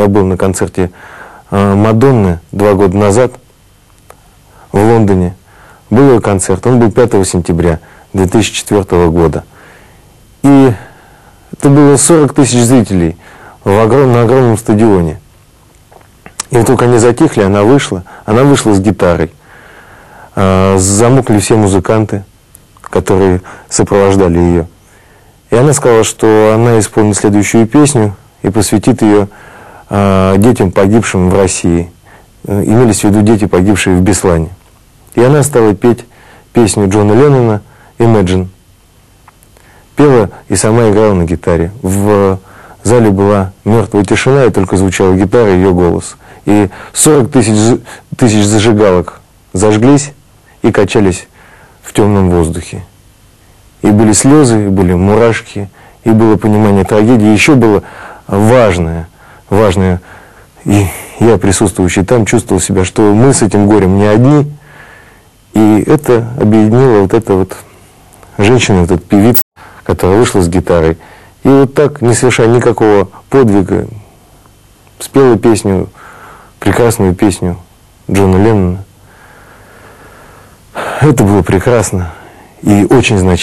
Я был на концерте э, Мадонны два года назад в Лондоне. Был ее концерт, он был 5 сентября 2004 года. И это было 40 тысяч зрителей в огром, на огромном стадионе. И вдруг они затихли, она вышла, она вышла с гитарой. А, замукли все музыканты, которые сопровождали ее. И она сказала, что она исполнит следующую песню и посвятит ее детям, погибшим в России. Э, имелись в виду дети, погибшие в Беслане. И она стала петь песню Джона Леннона «Imagine». Пела и сама играла на гитаре. В зале была мертвая тишина, и только звучала гитара и ее голос. И 40 тысяч, тысяч зажигалок зажглись и качались в темном воздухе. И были слезы, и были мурашки, и было понимание трагедии. Еще было важное, важное, и я, присутствующий там, чувствовал себя, что мы с этим горем не одни. И это объединило вот эта вот женщина, вот эта певица, которая вышла с гитарой. И вот так, не совершая никакого подвига, спела песню, прекрасную песню Джона Леннона. Это было прекрасно и очень значительно.